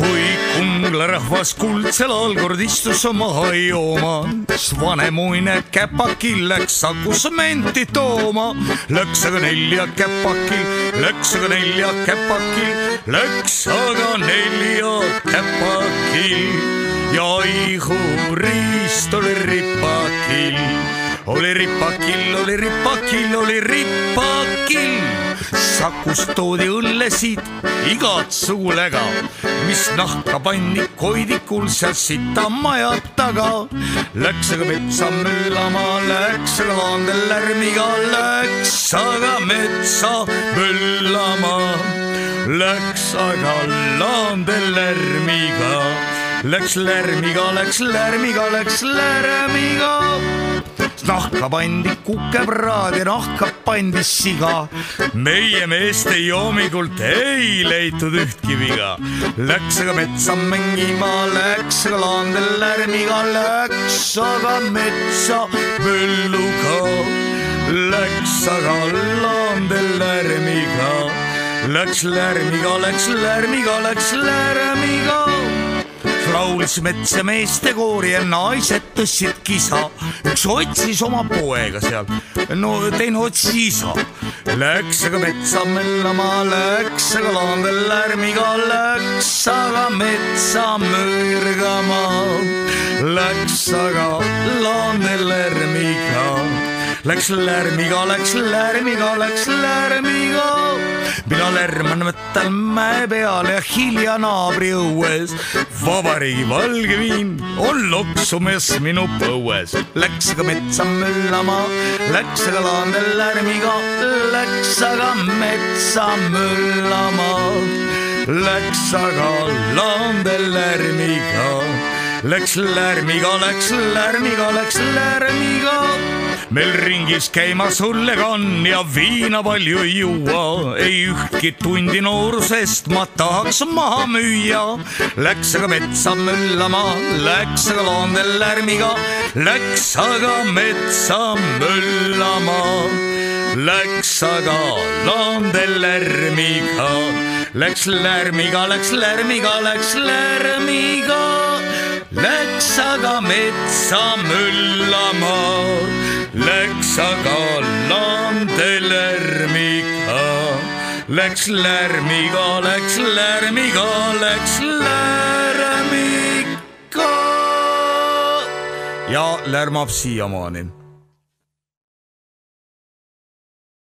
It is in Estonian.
kui kunglarahvas kuldsel all kord istus maha jooma, vanemuine käpakil läks Sakus menti tooma. Läks aga nelja käpakil, läks aga nelja käpakil, läks aga nelja käpakil ja ihuriist oli ripakil oli ripakil, oli ripakil, oli ripakil. Sakust toodi õllesid igat sugu läga, mis nahka pandi koidikul seal sita maja taga. Läks aga metsa möllama, läks aga laandel lärmiga, läks aga metsa möllama. Läks aga laandel lärmiga, läks lärmiga, läks lärmiga, läks lärmiga nahka pandi kukepraad ja nahka pandi siga. meie meeste joomingult ei leitud ühtki viga. Läks aga metsa mängima, läks aga laandel lärmiga, läks aga metsa mölluga. Läks aga laandel lärmiga, läks lärmiga, läks lärmiga, läks lärmiga laulis metsa meeste koori ja naised tõstsid kisa. üks otsis oma poega seal, no teine otsis isa. Läks aga metsa möllama, läks aga laandel lärmiga, läks aga metsa mürgama. Läks aga laandel lärmiga, läks lärmiga, läks lärmiga, läks lärmiga mina lärman võtan mäe peal ja hilja naabri õues. vabariigi valge viin on loksumees minu põues. Läks aga metsa möllama, läks aga laandel lärmiga, läks aga metsa möllama. Läks aga laandel lärmiga, läks lärmiga, läks lärmiga, läks meil ringis käima sulle on ja viina palju ei juua, ei ühtki tundi noorusest ma tahaks maha müüa. Läks aga metsa möllama, läks aga loondel lärmiga, läks aga metsa möllama. Läks aga loondel lärmiga, läks lärmiga, läks lärmiga, läks lärmiga, läks aga metsa möllama läks aga laande lärmiga, läks lärmiga, läks lärmiga, läks lärmiga. Ja lärmab siiamaani